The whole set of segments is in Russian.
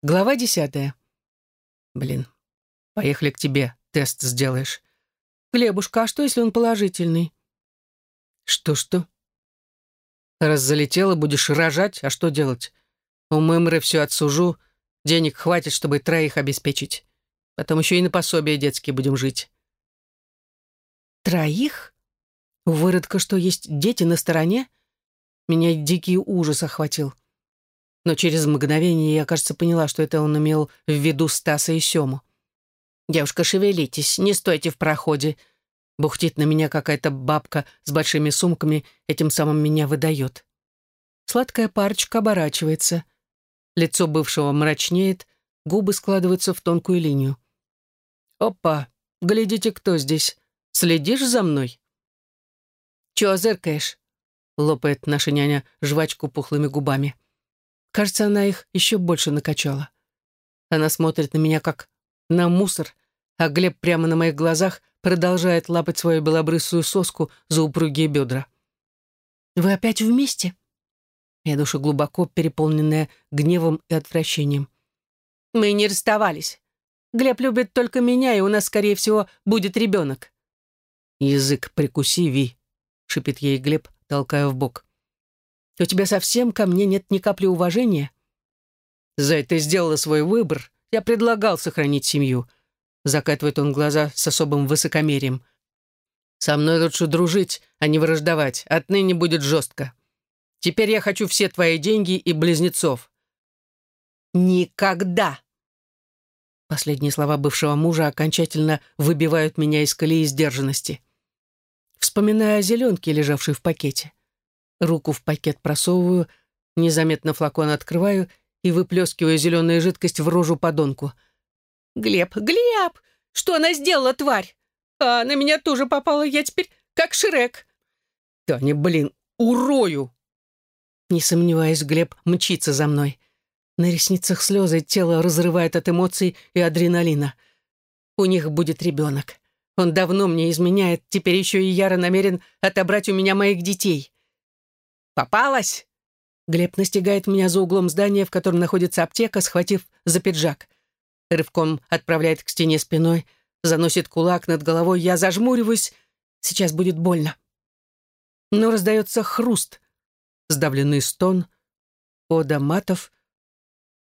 Глава десятая. Блин, поехали к тебе, тест сделаешь. Глебушка, а что, если он положительный? Что-что? Раз залетела, будешь рожать, а что делать? У Мымры все отсужу, денег хватит, чтобы троих обеспечить. Потом еще и на пособие детские будем жить. Троих? У выродка что, есть дети на стороне? Меня дикий ужас охватил. Но через мгновение я, кажется, поняла, что это он имел в виду Стаса и Сему. «Девушка, шевелитесь, не стойте в проходе», Бухтит на меня какая-то бабка с большими сумками, этим самым меня выдает. Сладкая парочка оборачивается. Лицо бывшего мрачнеет, губы складываются в тонкую линию. «Опа! Глядите, кто здесь. Следишь за мной?» «Чего зыркаешь?» — лопает наша няня жвачку пухлыми губами. Кажется, она их еще больше накачала. Она смотрит на меня, как на мусор, а Глеб прямо на моих глазах продолжает лапать свою белобрысую соску за упругие бедра. «Вы опять вместе?» Я душа глубоко переполненная гневом и отвращением. «Мы не расставались. Глеб любит только меня, и у нас, скорее всего, будет ребенок». «Язык прикуси, Ви», — шипит ей Глеб, толкая в бок. «У тебя совсем ко мне нет ни капли уважения?» «Зай, ты сделала свой выбор. Я предлагал сохранить семью. Закатывает он глаза с особым высокомерием. «Со мной лучше дружить, а не враждовать. Отныне будет жестко. Теперь я хочу все твои деньги и близнецов». «Никогда!» Последние слова бывшего мужа окончательно выбивают меня из колеи сдержанности. Вспоминая о зеленке, лежавшей в пакете. Руку в пакет просовываю, незаметно флакон открываю и выплескиваю зеленую жидкость в рожу подонку — «Глеб, Глеб! Что она сделала, тварь? А на меня тоже попала, я теперь как Шрек». «Таня, блин, урою!» Не сомневаясь, Глеб мчится за мной. На ресницах слезы, тело разрывает от эмоций и адреналина. У них будет ребенок. Он давно мне изменяет, теперь еще и яро намерен отобрать у меня моих детей. «Попалась!» Глеб настигает меня за углом здания, в котором находится аптека, схватив за пиджак рывком отправляет к стене спиной, заносит кулак над головой, я зажмуриваюсь, сейчас будет больно. Но раздается хруст, сдавленный стон, ода матов.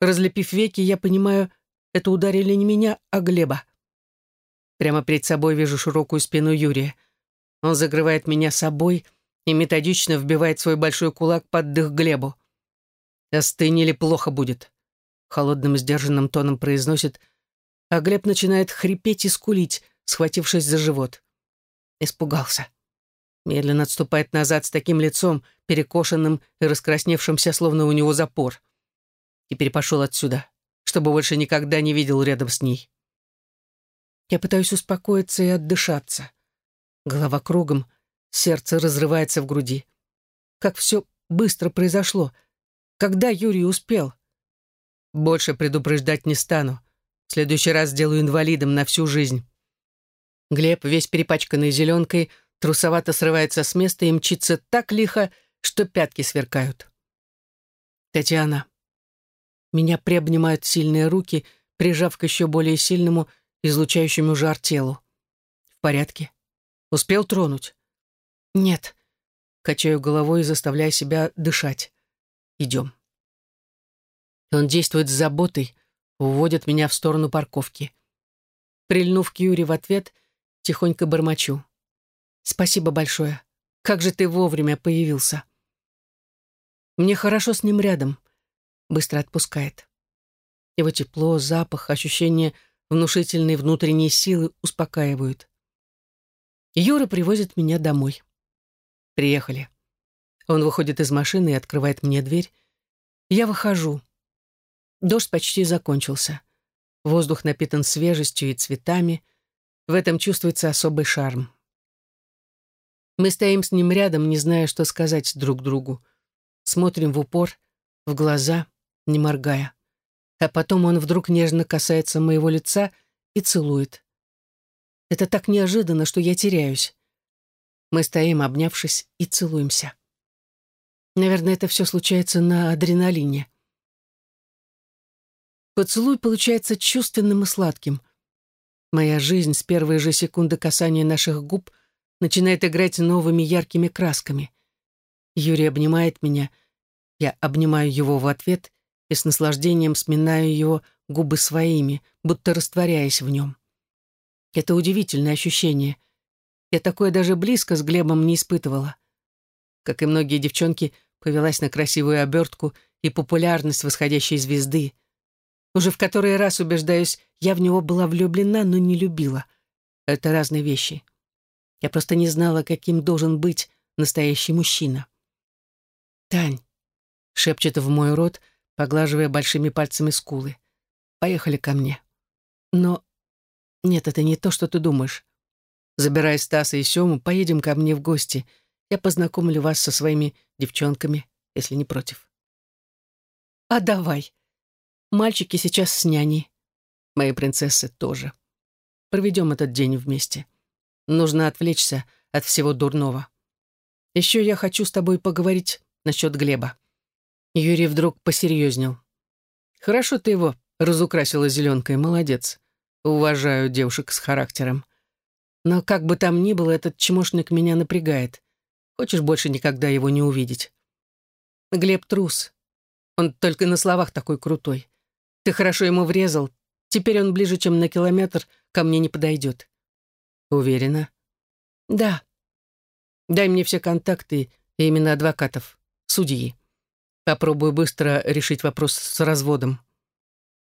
Разлепив веки, я понимаю, это ударили не меня, а Глеба. Прямо перед собой вижу широкую спину Юрия. Он закрывает меня собой и методично вбивает свой большой кулак под дых Глебу. «Остынь или плохо будет холодным сдержанным тоном произносит, а Глеб начинает хрипеть и скулить, схватившись за живот. Испугался. Медленно отступает назад с таким лицом, перекошенным и раскрасневшимся, словно у него запор. Теперь пошел отсюда, чтобы больше никогда не видел рядом с ней. Я пытаюсь успокоиться и отдышаться. Голова кругом, сердце разрывается в груди. Как все быстро произошло. Когда Юрий успел? Больше предупреждать не стану. В следующий раз сделаю инвалидом на всю жизнь. Глеб, весь перепачканный зеленкой, трусовато срывается с места и мчится так лихо, что пятки сверкают. Татьяна. Меня приобнимают сильные руки, прижав к еще более сильному, излучающему жар телу. В порядке? Успел тронуть? Нет. Качаю головой, заставляя себя дышать. Идем. Он действует с заботой, уводит меня в сторону парковки. Прильнув к Юре в ответ, тихонько бормочу. «Спасибо большое. Как же ты вовремя появился». Мне хорошо с ним рядом. Быстро отпускает. Его тепло, запах, ощущение внушительной внутренней силы успокаивают. Юра привозит меня домой. Приехали. Он выходит из машины и открывает мне дверь. Я выхожу. Дождь почти закончился. Воздух напитан свежестью и цветами. В этом чувствуется особый шарм. Мы стоим с ним рядом, не зная, что сказать друг другу. Смотрим в упор, в глаза, не моргая. А потом он вдруг нежно касается моего лица и целует. Это так неожиданно, что я теряюсь. Мы стоим, обнявшись, и целуемся. Наверное, это все случается на адреналине. Поцелуй получается чувственным и сладким. Моя жизнь с первой же секунды касания наших губ начинает играть новыми яркими красками. Юрий обнимает меня, я обнимаю его в ответ и с наслаждением сминаю его губы своими, будто растворяясь в нем. Это удивительное ощущение. Я такое даже близко с Глебом не испытывала. Как и многие девчонки, повелась на красивую обертку и популярность восходящей звезды. Уже в который раз убеждаюсь, я в него была влюблена, но не любила. Это разные вещи. Я просто не знала, каким должен быть настоящий мужчина. «Тань», — шепчет в мой рот, поглаживая большими пальцами скулы. «Поехали ко мне». Но нет, это не то, что ты думаешь. Забирай Стаса и Сему, поедем ко мне в гости. Я познакомлю вас со своими девчонками, если не против. А давай. Мальчики сейчас с няней. Мои принцессы тоже. Проведем этот день вместе. Нужно отвлечься от всего дурного. Еще я хочу с тобой поговорить насчет Глеба. Юрий вдруг посерьезнел. Хорошо ты его разукрасила зеленкой, молодец. Уважаю девушек с характером. Но как бы там ни было, этот чмошник меня напрягает. Хочешь больше никогда его не увидеть? Глеб трус. Он только на словах такой крутой. Ты хорошо ему врезал. Теперь он ближе, чем на километр, ко мне не подойдет. Уверена? Да. Дай мне все контакты и именно адвокатов, судьи. Попробую быстро решить вопрос с разводом.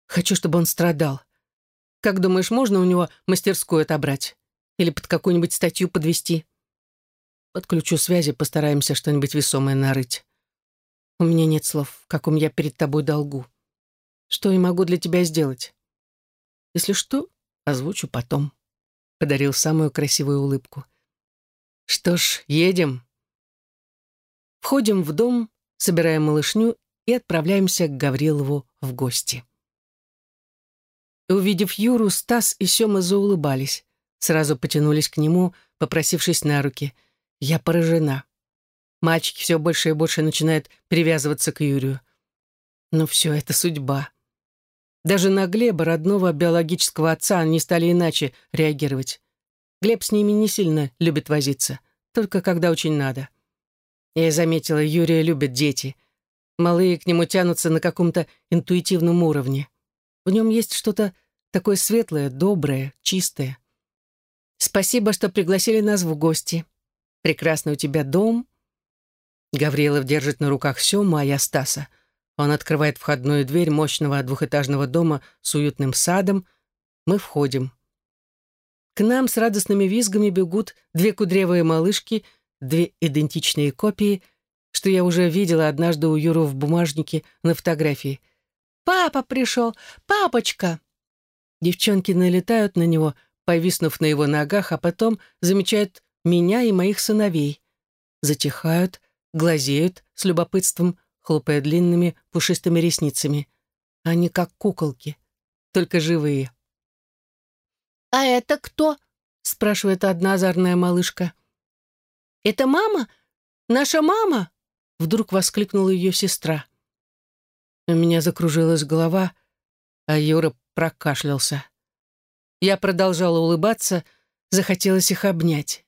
Хочу, чтобы он страдал. Как думаешь, можно у него мастерскую отобрать? Или под какую-нибудь статью подвести? Подключу связи, постараемся что-нибудь весомое нарыть. У меня нет слов, в каком я перед тобой долгу. Что я могу для тебя сделать? Если что, озвучу потом. Подарил самую красивую улыбку. Что ж, едем. Входим в дом, собираем малышню и отправляемся к Гаврилову в гости. Увидев Юру, Стас и Сёма заулыбались. Сразу потянулись к нему, попросившись на руки. Я поражена. Мальчики все больше и больше начинают привязываться к Юрию. Но все это судьба. Даже на Глеба, родного биологического отца, они стали иначе реагировать. Глеб с ними не сильно любит возиться, только когда очень надо. Я заметила, Юрия любят дети. Малые к нему тянутся на каком-то интуитивном уровне. В нем есть что-то такое светлое, доброе, чистое. Спасибо, что пригласили нас в гости. Прекрасный у тебя дом. Гаврилов держит на руках Сему, а я Стаса. Он открывает входную дверь мощного двухэтажного дома с уютным садом. Мы входим. К нам с радостными визгами бегут две кудрявые малышки, две идентичные копии, что я уже видела однажды у Юры в бумажнике на фотографии — «Папа пришел! Папочка!» Девчонки налетают на него, повиснув на его ногах, а потом замечают меня и моих сыновей. Затихают, глазеют с любопытством, хлопая длинными пушистыми ресницами. Они как куколки, только живые. «А это кто?» — спрашивает одна озорная малышка. «Это мама? Наша мама?» — вдруг воскликнула ее сестра. У меня закружилась голова, а Юра прокашлялся. Я продолжала улыбаться, захотелось их обнять.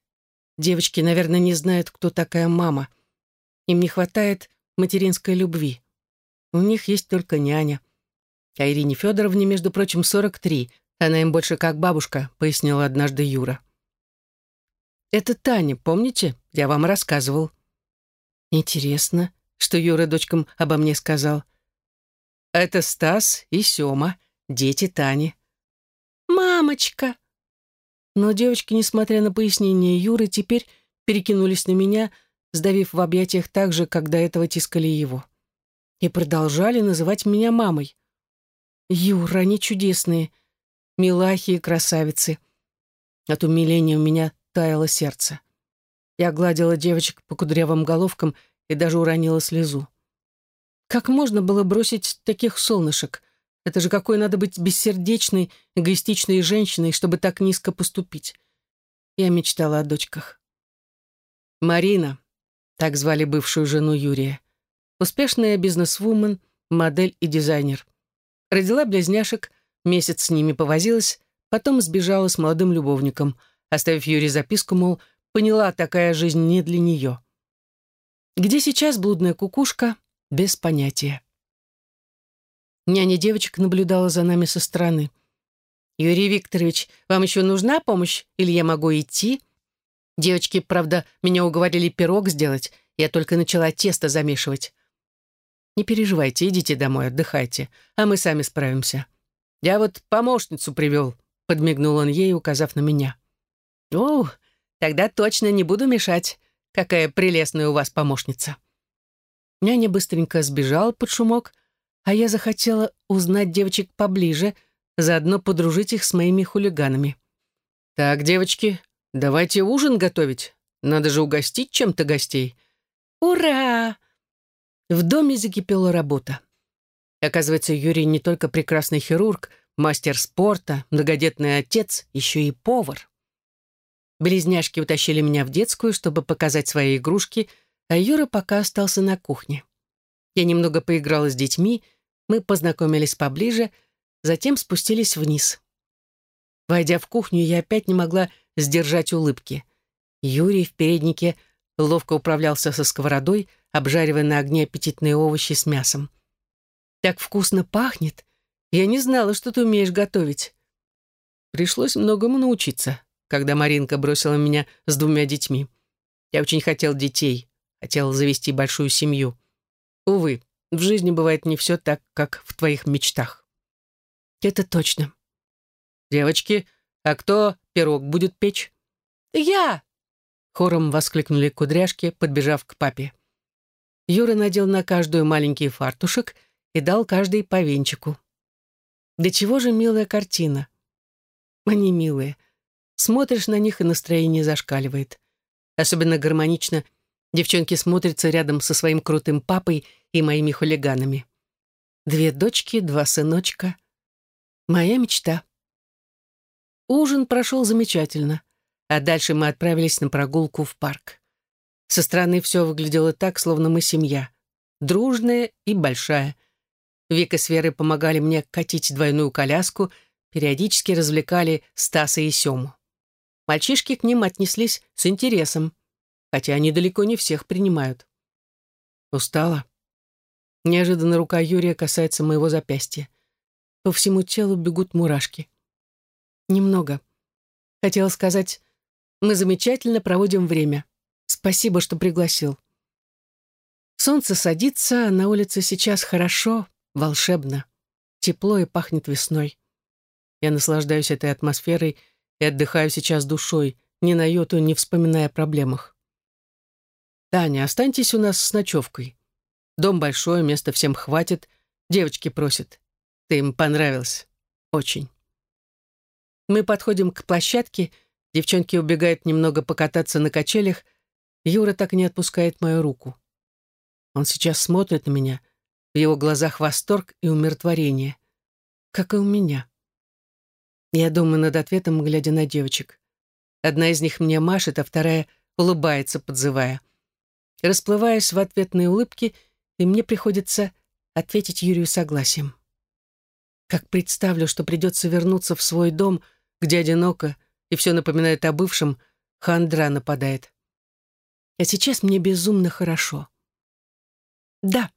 Девочки, наверное, не знают, кто такая мама. Им не хватает материнской любви. У них есть только няня. А Ирине Федоровне, между прочим, 43. Она им больше как бабушка, пояснила однажды Юра. «Это Таня, помните? Я вам рассказывал». «Интересно, что Юра дочкам обо мне сказал». Это Стас и Сёма, дети Тани. «Мамочка!» Но девочки, несмотря на пояснение Юры, теперь перекинулись на меня, сдавив в объятиях так же, как до этого тискали его. И продолжали называть меня мамой. Юра, они чудесные, милахи и красавицы. От умиления у меня таяло сердце. Я гладила девочек по кудрявым головкам и даже уронила слезу. Как можно было бросить таких солнышек? Это же какой надо быть бессердечной, эгоистичной женщиной, чтобы так низко поступить. Я мечтала о дочках. Марина, так звали бывшую жену Юрия. Успешная бизнесвумен, модель и дизайнер. Родила близняшек, месяц с ними повозилась, потом сбежала с молодым любовником, оставив Юре записку, мол, поняла, такая жизнь не для нее. Где сейчас блудная кукушка, без понятия. Няня девочек наблюдала за нами со стороны. «Юрий Викторович, вам еще нужна помощь, или я могу идти?» Девочки, правда, меня уговорили пирог сделать, я только начала тесто замешивать. «Не переживайте, идите домой, отдыхайте, а мы сами справимся. Я вот помощницу привел», — подмигнул он ей, указав на меня. «О, тогда точно не буду мешать. Какая прелестная у вас помощница». Няня быстренько сбежала под шумок, а я захотела узнать девочек поближе, заодно подружить их с моими хулиганами. «Так, девочки, давайте ужин готовить. Надо же угостить чем-то гостей». «Ура!» В доме закипела работа. Оказывается, Юрий не только прекрасный хирург, мастер спорта, многодетный отец, еще и повар. Близняшки утащили меня в детскую, чтобы показать свои игрушки, а Юра пока остался на кухне. Я немного поиграла с детьми, мы познакомились поближе, затем спустились вниз. Войдя в кухню, я опять не могла сдержать улыбки. Юрий в переднике ловко управлялся со сковородой, обжаривая на огне аппетитные овощи с мясом. «Так вкусно пахнет! Я не знала, что ты умеешь готовить». Пришлось многому научиться, когда Маринка бросила меня с двумя детьми. Я очень хотел детей, хотел завести большую семью. Увы, в жизни бывает не все так, как в твоих мечтах. Это точно. Девочки, а кто пирог будет печь? Я! Хором воскликнули кудряшки, подбежав к папе. Юра надел на каждую маленький фартушек и дал каждой по венчику. Да чего же милая картина. Они милые. Смотришь на них, и настроение зашкаливает. Особенно гармонично девчонки смотрятся рядом со своим крутым папой и моими хулиганами. Две дочки, два сыночка. Моя мечта. Ужин прошел замечательно, а дальше мы отправились на прогулку в парк. Со стороны все выглядело так, словно мы семья. Дружная и большая. Вика с Верой помогали мне катить двойную коляску, периодически развлекали Стаса и Сему. Мальчишки к ним отнеслись с интересом, хотя они далеко не всех принимают. Устала. Неожиданно рука Юрия касается моего запястья. По всему телу бегут мурашки. Немного. Хотела сказать, мы замечательно проводим время. Спасибо, что пригласил. Солнце садится, а на улице сейчас хорошо, волшебно. Тепло и пахнет весной. Я наслаждаюсь этой атмосферой и отдыхаю сейчас душой, ни на йоту не вспоминая о проблемах. «Таня, останьтесь у нас с ночевкой. Дом большой, места всем хватит. Девочки просят. Ты им понравился. Очень». Мы подходим к площадке, девчонки убегают немного покататься на качелях, Юра так не отпускает мою руку. Он сейчас смотрит на меня, в его глазах восторг и умиротворение, как и у меня. Я думаю над ответом, глядя на девочек. Одна из них мне машет, а вторая улыбается, подзывая. Расплываясь в ответные улыбки, и мне приходится ответить Юрию согласием. Как представлю, что придется вернуться в свой дом, где одиноко, и все напоминает о бывшем, хандра нападает. А сейчас мне безумно хорошо. Да,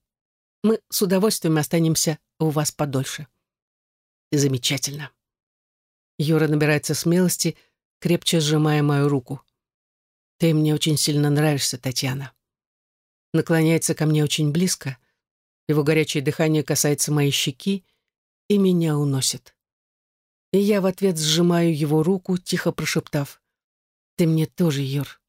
мы с удовольствием останемся у вас подольше. Замечательно. Юра набирается смелости, крепче сжимая мою руку. «Ты мне очень сильно нравишься, Татьяна». Наклоняется ко мне очень близко. Его горячее дыхание касается моей щеки, и меня уносит. И я в ответ сжимаю его руку, тихо прошептав. «Ты мне тоже, Юр.